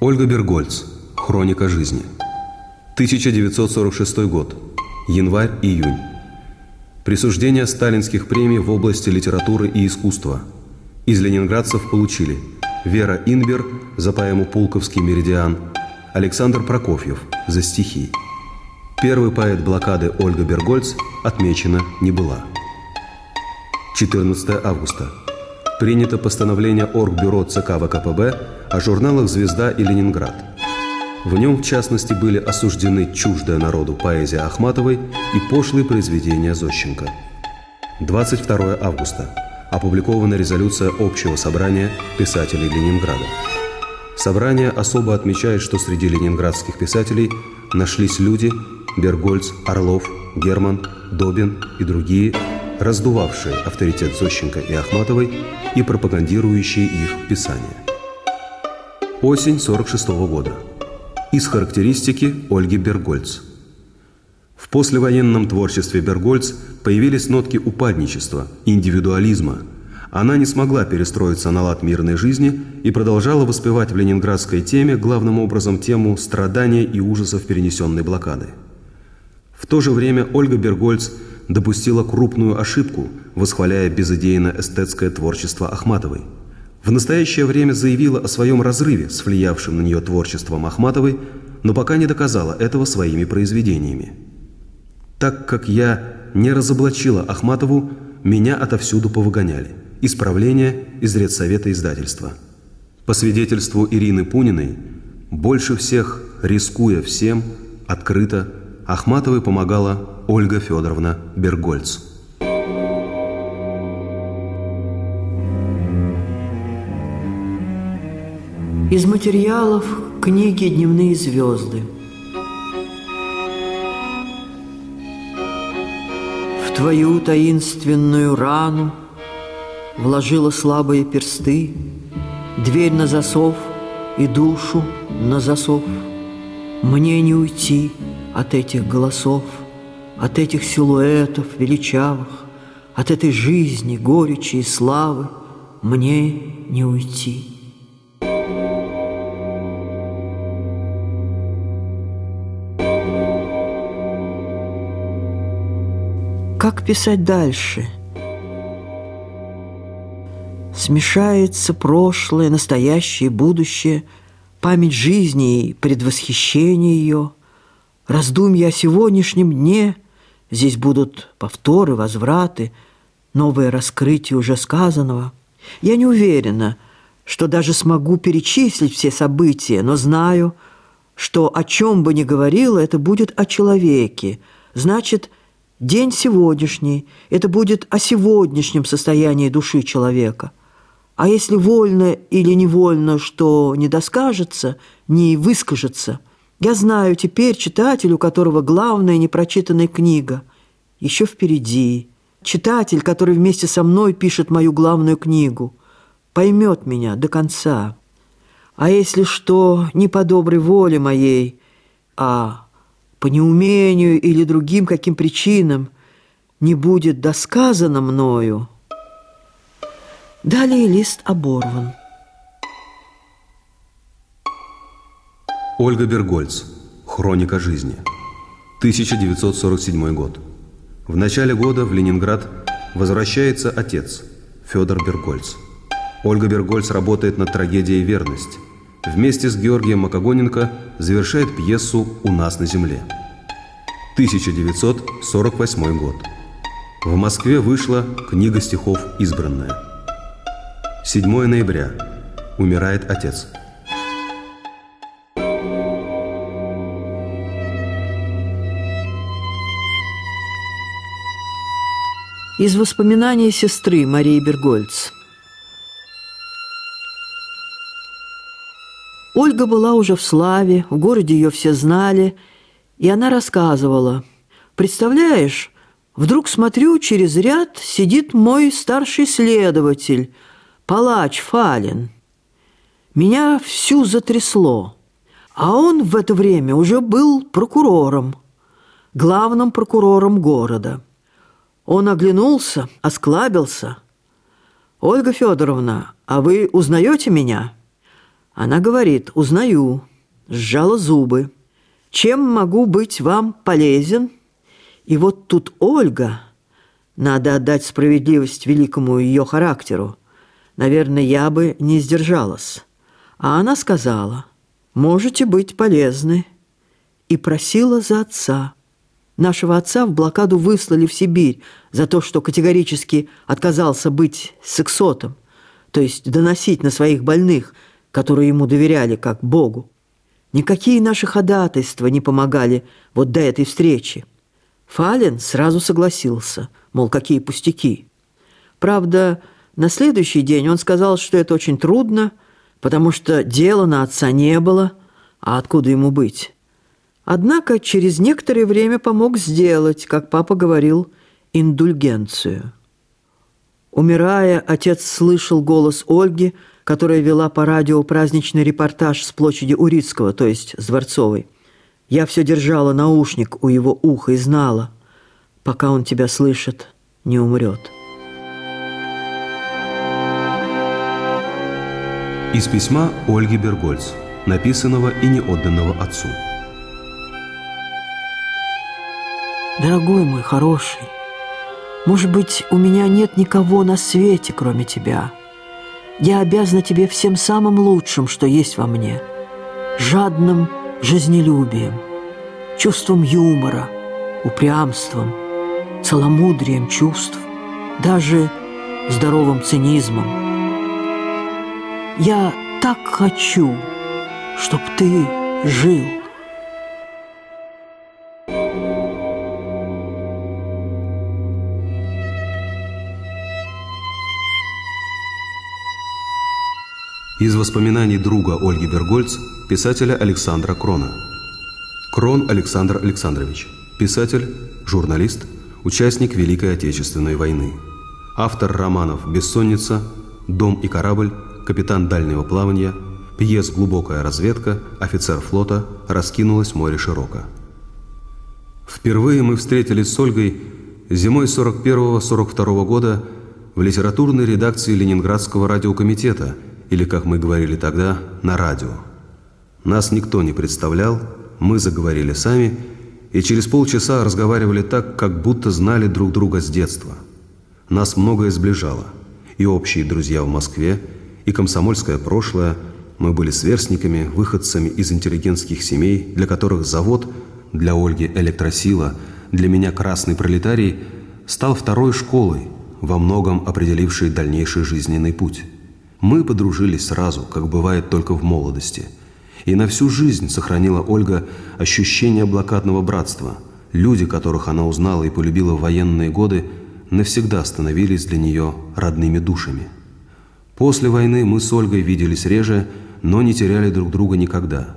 Ольга Бергольц. Хроника жизни. 1946 год. Январь-июнь. Присуждение сталинских премий в области литературы и искусства. Из ленинградцев получили Вера Инбер за поэму «Пулковский меридиан», Александр Прокофьев за стихи. Первый поэт блокады Ольга Бергольц отмечена не была. 14 августа. Принято постановление Оргбюро ЦК ВКПБ о журналах «Звезда» и «Ленинград». В нем, в частности, были осуждены чуждая народу поэзия Ахматовой и пошлые произведения Зощенко. 22 августа. Опубликована резолюция Общего собрания писателей Ленинграда. Собрание особо отмечает, что среди ленинградских писателей нашлись люди Бергольц, Орлов, Герман, Добин и другие, раздувавшие авторитет Зощенко и Ахматовой и пропагандирующие их писания. Осень 46 -го года. Из характеристики Ольги Бергольц. В послевоенном творчестве Бергольц появились нотки упадничества, индивидуализма. Она не смогла перестроиться на лад мирной жизни и продолжала воспевать в ленинградской теме главным образом тему страдания и ужасов перенесенной блокады. В то же время Ольга Бергольц допустила крупную ошибку, восхваляя безыдейно-эстетское творчество Ахматовой – в настоящее время заявила о своем разрыве с влиявшим на нее творчеством Ахматовой, но пока не доказала этого своими произведениями. Так как я не разоблачила Ахматову, меня отовсюду повыгоняли. Исправление из редсовета издательства. По свидетельству Ирины Пуниной, больше всех, рискуя всем, открыто, Ахматовой помогала Ольга Федоровна Бергольц. Из материалов книги «Дневные звезды». В твою таинственную рану Вложила слабые персты, Дверь на засов и душу на засов. Мне не уйти от этих голосов, От этих силуэтов величавых, От этой жизни, горечи и славы Мне не уйти. Как писать дальше? Смешается прошлое, настоящее, будущее, память жизни и предвосхищение ее, раздумья о сегодняшнем дне, здесь будут повторы, возвраты, новые раскрытия уже сказанного. Я не уверена, что даже смогу перечислить все события, но знаю, что о чем бы ни говорила, это будет о человеке, значит, День сегодняшний – это будет о сегодняшнем состоянии души человека. А если вольно или невольно, что не доскажется, не выскажется, я знаю теперь читателю, у которого главная непрочитанная книга, еще впереди. Читатель, который вместе со мной пишет мою главную книгу, поймет меня до конца. А если что не по доброй воле моей, а по неумению или другим каким причинам не будет досказано мною. Далее лист оборван. Ольга Бергольц. Хроника жизни. 1947 год. В начале года в Ленинград возвращается отец Федор Бергольц. Ольга Бергольц работает над трагедией «Верность», вместе с Георгием Макогоненко завершает пьесу «У нас на земле». 1948 год. В Москве вышла книга стихов «Избранная». 7 ноября. Умирает отец. Из воспоминаний сестры Марии Бергольц. Ольга была уже в славе, в городе ее все знали, и она рассказывала. «Представляешь, вдруг смотрю, через ряд сидит мой старший следователь, палач Фалин. Меня всю затрясло, а он в это время уже был прокурором, главным прокурором города. Он оглянулся, осклабился. «Ольга Федоровна, а вы узнаете меня?» Она говорит, узнаю, сжала зубы. Чем могу быть вам полезен? И вот тут Ольга, надо отдать справедливость великому ее характеру, наверное, я бы не сдержалась. А она сказала, можете быть полезны, и просила за отца. Нашего отца в блокаду выслали в Сибирь за то, что категорически отказался быть сексотом, то есть доносить на своих больных, которые ему доверяли как Богу. Никакие наши ходатайства не помогали вот до этой встречи. Фален сразу согласился, мол, какие пустяки. Правда, на следующий день он сказал, что это очень трудно, потому что дела на отца не было, а откуда ему быть? Однако через некоторое время помог сделать, как папа говорил, индульгенцию. Умирая, отец слышал голос Ольги, которая вела по радио праздничный репортаж с площади Урицкого, то есть с Дворцовой. Я все держала наушник у его уха и знала, пока он тебя слышит, не умрет. Из письма Ольги Бергольц, написанного и не отданного отцу. Дорогой мой хороший, может быть, у меня нет никого на свете, кроме тебя. Я обязана тебе всем самым лучшим, что есть во мне. Жадным жизнелюбием, чувством юмора, упрямством, целомудрием чувств, даже здоровым цинизмом. Я так хочу, чтоб ты жил. Из воспоминаний друга Ольги Бергольц, писателя Александра Крона. Крон Александр Александрович, писатель, журналист, участник Великой Отечественной войны. Автор романов «Бессонница», «Дом и корабль», «Капитан дальнего плавания», пьес «Глубокая разведка», «Офицер флота», «Раскинулось море широко». Впервые мы встретились с Ольгой зимой 41-42 года в литературной редакции Ленинградского радиокомитета – или, как мы говорили тогда, на радио. Нас никто не представлял, мы заговорили сами, и через полчаса разговаривали так, как будто знали друг друга с детства. Нас многое сближало. И общие друзья в Москве, и комсомольское прошлое. Мы были сверстниками, выходцами из интеллигентских семей, для которых завод, для Ольги электросила, для меня красный пролетарий, стал второй школой, во многом определившей дальнейший жизненный путь. Мы подружились сразу, как бывает только в молодости. И на всю жизнь сохранила Ольга ощущение блокадного братства. Люди, которых она узнала и полюбила в военные годы, навсегда становились для нее родными душами. После войны мы с Ольгой виделись реже, но не теряли друг друга никогда.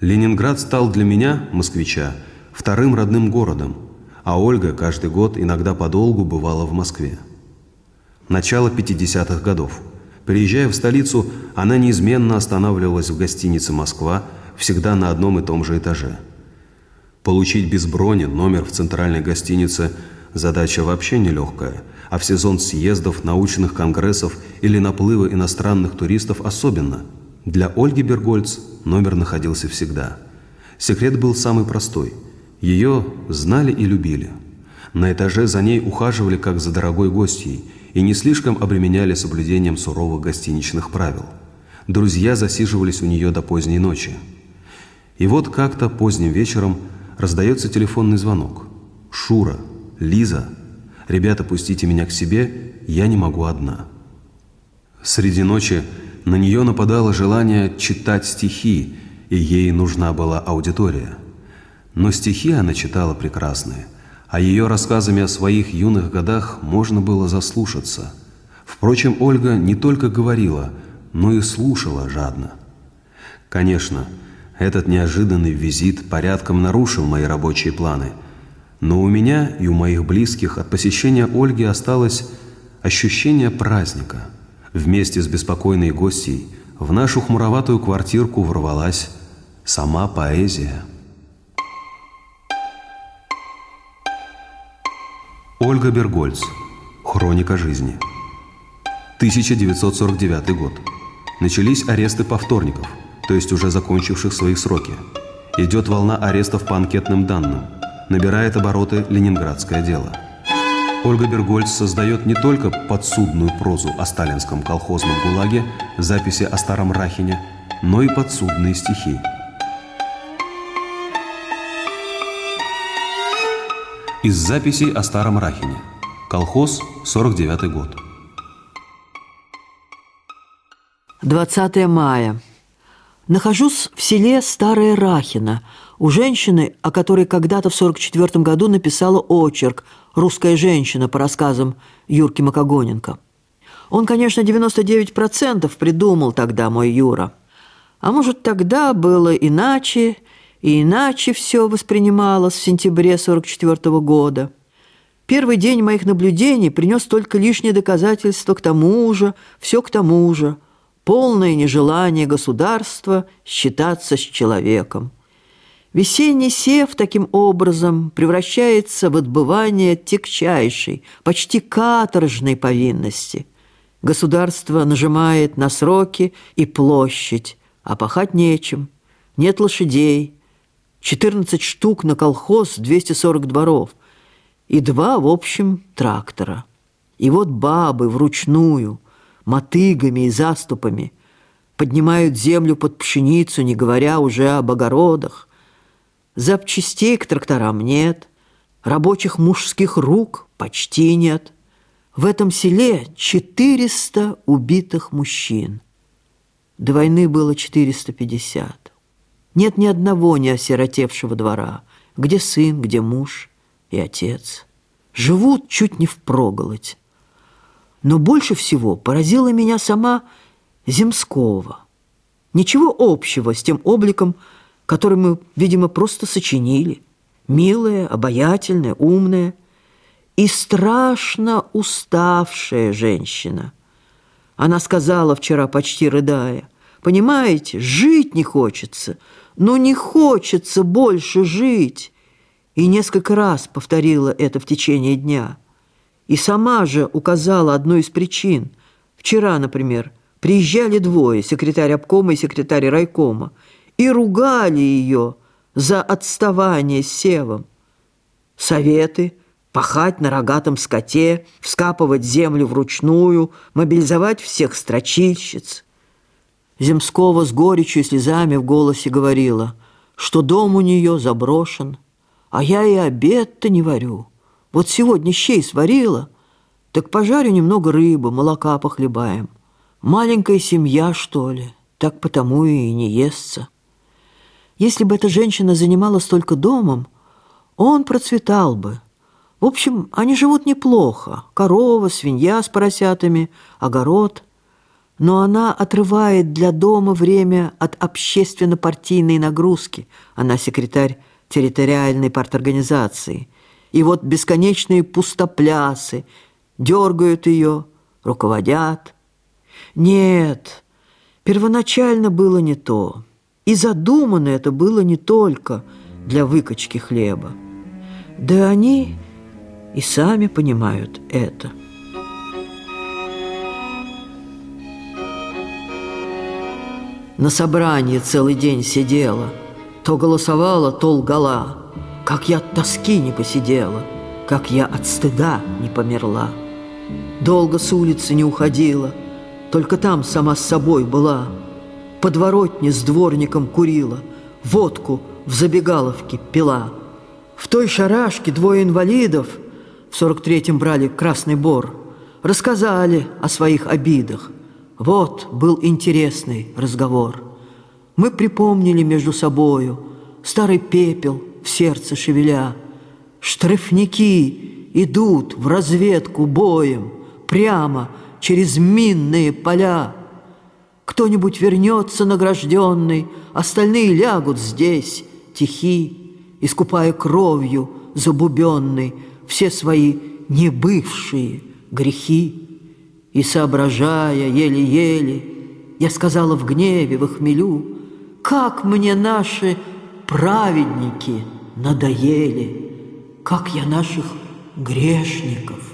Ленинград стал для меня, москвича, вторым родным городом, а Ольга каждый год иногда подолгу бывала в Москве. Начало 50-х годов – Приезжая в столицу, она неизменно останавливалась в гостинице «Москва», всегда на одном и том же этаже. Получить без брони номер в центральной гостинице – задача вообще нелегкая, а в сезон съездов, научных конгрессов или наплыва иностранных туристов особенно. Для Ольги Бергольц номер находился всегда. Секрет был самый простой. Ее знали и любили. На этаже за ней ухаживали как за дорогой гостьей – и не слишком обременяли соблюдением суровых гостиничных правил. Друзья засиживались у нее до поздней ночи. И вот как-то поздним вечером раздается телефонный звонок. «Шура, Лиза, ребята, пустите меня к себе, я не могу одна». Среди ночи на нее нападало желание читать стихи, и ей нужна была аудитория. Но стихи она читала прекрасные – а ее рассказами о своих юных годах можно было заслушаться. Впрочем, Ольга не только говорила, но и слушала жадно. Конечно, этот неожиданный визит порядком нарушил мои рабочие планы, но у меня и у моих близких от посещения Ольги осталось ощущение праздника. Вместе с беспокойной гостьей в нашу хмуроватую квартирку ворвалась сама поэзия. Ольга Бергольц. Хроника жизни. 1949 год. Начались аресты повторников, то есть уже закончивших свои сроки. Идет волна арестов по анкетным данным. Набирает обороты ленинградское дело. Ольга Бергольц создает не только подсудную прозу о сталинском колхозном ГУЛАГе, записи о Старом Рахине, но и подсудные стихи. Из записей о Старом Рахине. Колхоз, 49 год. 20 мая. Нахожусь в селе Старое Рахино у женщины, о которой когда-то в 44 году написала очерк «Русская женщина» по рассказам Юрки Макогоненко. Он, конечно, 99% придумал тогда мой Юра. А может, тогда было иначе, и иначе все воспринималось в сентябре 44 года. Первый день моих наблюдений принес только лишнее доказательство к тому же, все к тому же – полное нежелание государства считаться с человеком. Весенний сев таким образом превращается в отбывание тягчайшей, почти каторжной повинности. Государство нажимает на сроки и площадь, а пахать нечем, нет лошадей, 14 штук на колхоз, 240 дворов и два, в общем, трактора. И вот бабы вручную – мотыгами и заступами, поднимают землю под пшеницу, не говоря уже об огородах. Запчастей к тракторам нет, рабочих мужских рук почти нет. В этом селе 400 убитых мужчин. До войны было 450. Нет ни одного не осиротевшего двора, где сын, где муж и отец. Живут чуть не впроголодь. Но больше всего поразила меня сама Земского. Ничего общего с тем обликом, который мы, видимо, просто сочинили. Милая, обаятельная, умная и страшно уставшая женщина. Она сказала вчера, почти рыдая, «Понимаете, жить не хочется, но не хочется больше жить». И несколько раз повторила это в течение дня – и сама же указала одну из причин. Вчера, например, приезжали двое, секретарь обкома и секретарь райкома, и ругали ее за отставание с севом. Советы – пахать на рогатом скоте, вскапывать землю вручную, мобилизовать всех строчильщиц. Земского с горечью и слезами в голосе говорила, что дом у нее заброшен, а я и обед-то не варю. Вот сегодня щей сварила, так пожарю немного рыбы, молока похлебаем. Маленькая семья, что ли, так потому и не естся. Если бы эта женщина занималась только домом, он процветал бы. В общем, они живут неплохо. Корова, свинья с поросятами, огород. Но она отрывает для дома время от общественно-партийной нагрузки. Она секретарь территориальной парторганизации – и вот бесконечные пустоплясы дергают ее, руководят. Нет, первоначально было не то. И задумано это было не только для выкачки хлеба. Да они и сами понимают это. На собрании целый день сидела, то голосовала, то лгала. Как я от тоски не посидела, Как я от стыда не померла. Долго с улицы не уходила, Только там сама с собой была. Подворотне с дворником курила, Водку в забегаловке пила. В той шарашке двое инвалидов В сорок третьем брали Красный Бор, Рассказали о своих обидах. Вот был интересный разговор. Мы припомнили между собою Старый пепел, в сердце шевеля. Штрафники идут в разведку боем прямо через минные поля. Кто-нибудь вернется награжденный, остальные лягут здесь, тихи, искупая кровью забубенной все свои небывшие грехи. И, соображая еле-еле, я сказала в гневе, в охмелю: «Как мне наши праведники надоели! Как я наших грешников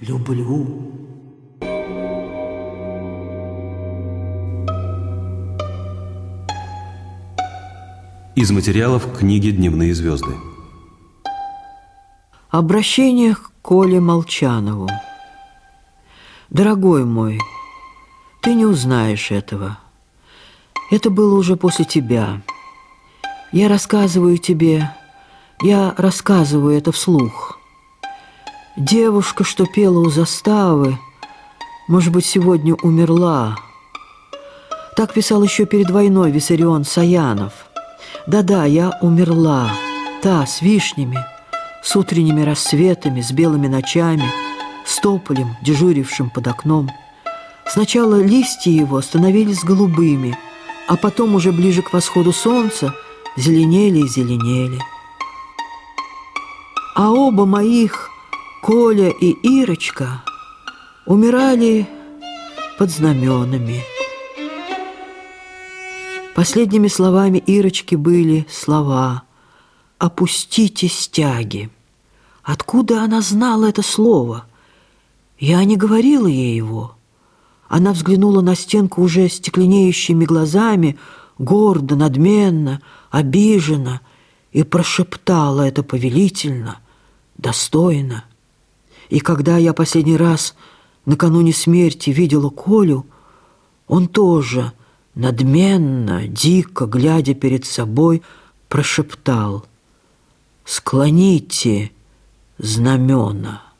люблю!» Из материалов книги «Дневные звезды». Обращение к Коле Молчанову. Дорогой мой, ты не узнаешь этого. Это было уже после тебя. Я рассказываю тебе, я рассказываю это вслух. Девушка, что пела у заставы, может быть, сегодня умерла. Так писал еще перед войной Виссарион Саянов. Да-да, я умерла, та, с вишнями, с утренними рассветами, с белыми ночами, с тополем, дежурившим под окном. Сначала листья его становились голубыми, а потом уже ближе к восходу солнца зеленели и зеленели. А оба моих, Коля и Ирочка, умирали под знаменами. Последними словами Ирочки были слова «Опустите стяги». Откуда она знала это слово? Я не говорила ей его. Она взглянула на стенку уже стекленеющими глазами, гордо, надменно, обиженно, и прошептала это повелительно, достойно. И когда я последний раз накануне смерти видела Колю, он тоже, надменно, дико, глядя перед собой, прошептал «Склоните знамена».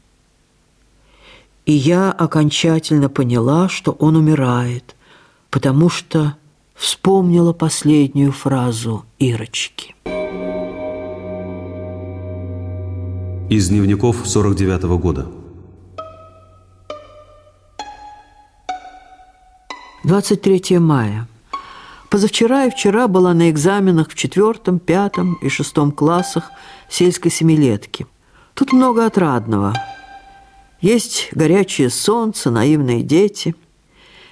И я окончательно поняла, что он умирает, потому что вспомнила последнюю фразу Ирочки. Из дневников 49 -го года. 23 мая. Позавчера и вчера была на экзаменах в четвертом, пятом и шестом классах сельской семилетки. Тут много отрадного. Есть горячее солнце, наивные дети.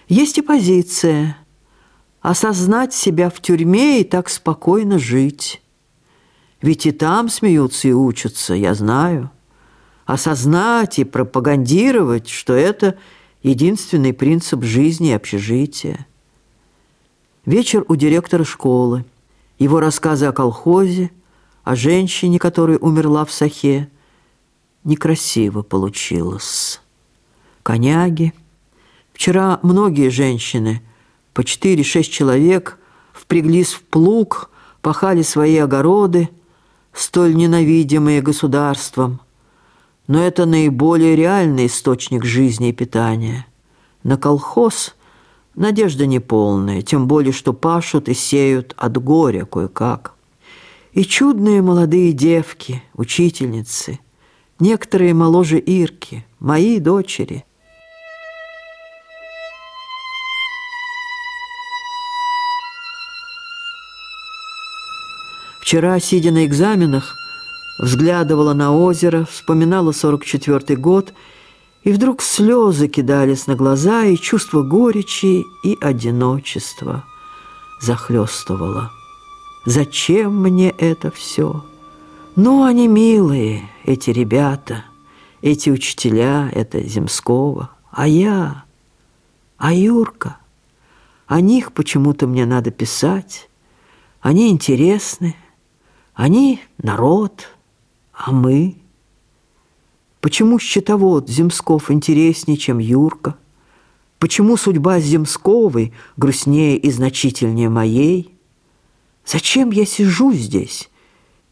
Есть и позиция – осознать себя в тюрьме и так спокойно жить. Ведь и там смеются и учатся, я знаю. Осознать и пропагандировать, что это – единственный принцип жизни и общежития. Вечер у директора школы, его рассказы о колхозе, о женщине, которая умерла в Сахе. Некрасиво получилось. Коняги. Вчера многие женщины, по четыре-шесть человек, впряглись в плуг, пахали свои огороды, столь ненавидимые государством – но это наиболее реальный источник жизни и питания. На колхоз надежда неполная, тем более, что пашут и сеют от горя кое-как. И чудные молодые девки, учительницы, некоторые моложе Ирки, мои дочери. Вчера, сидя на экзаменах, взглядывала на озеро, вспоминала 44-й год, и вдруг слезы кидались на глаза, и чувство горечи и одиночества захлестывало. Зачем мне это все? Ну, они милые, эти ребята, эти учителя, это Земского. А я, а Юрка, о них почему-то мне надо писать. Они интересны, они народ, а мы? Почему счетовод Земсков интереснее, чем Юрка? Почему судьба Земсковой грустнее и значительнее моей? Зачем я сижу здесь,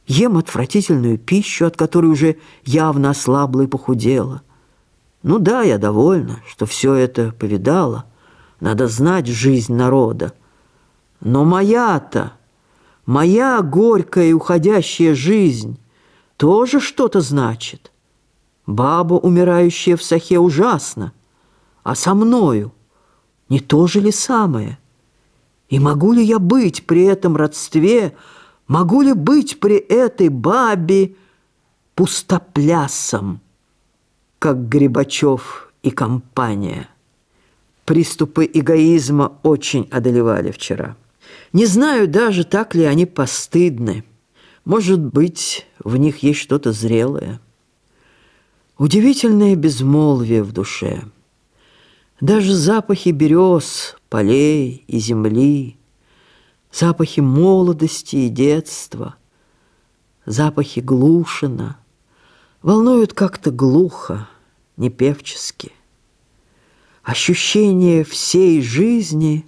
ем отвратительную пищу, от которой уже явно ослабла и похудела? Ну да, я довольна, что все это повидала. Надо знать жизнь народа. Но моя-то, моя горькая и уходящая жизнь тоже что-то значит. Баба, умирающая в сахе, ужасно. А со мною не то же ли самое? И могу ли я быть при этом родстве, могу ли быть при этой бабе пустоплясом, как Грибачев и компания? Приступы эгоизма очень одолевали вчера. Не знаю даже, так ли они постыдны. Может быть, в них есть что-то зрелое. Удивительное безмолвие в душе. Даже запахи берез, полей и земли, запахи молодости и детства, запахи Глушина волнуют как-то глухо, непевчески. Ощущение всей жизни,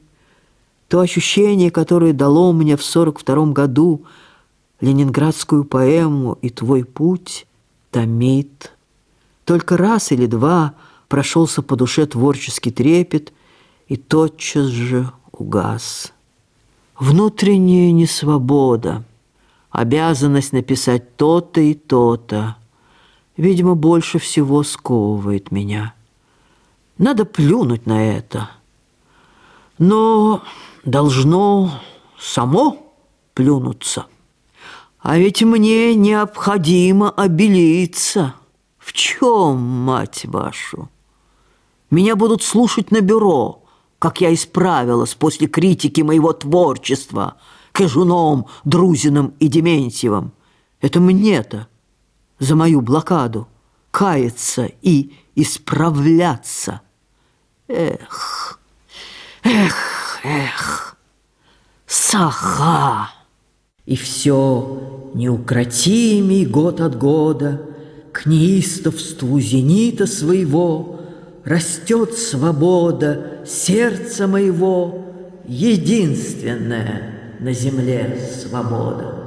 то ощущение, которое дало мне в сорок втором году ленинградскую поэму «И твой путь», томит. Только раз или два прошелся по душе творческий трепет и тотчас же угас. Внутренняя несвобода, обязанность написать то-то и то-то, видимо, больше всего сковывает меня. Надо плюнуть на это. Но должно само плюнуться. А ведь мне необходимо обелиться. В чем, мать вашу? Меня будут слушать на бюро – как я исправилась после критики моего творчества Кожуном, Друзиным и Дементьевым. Это мне-то за мою блокаду каяться и исправляться. Эх, эх, эх, саха! И все неукротимей год от года К неистовству зенита своего — растет свобода сердца моего, единственная на земле свобода.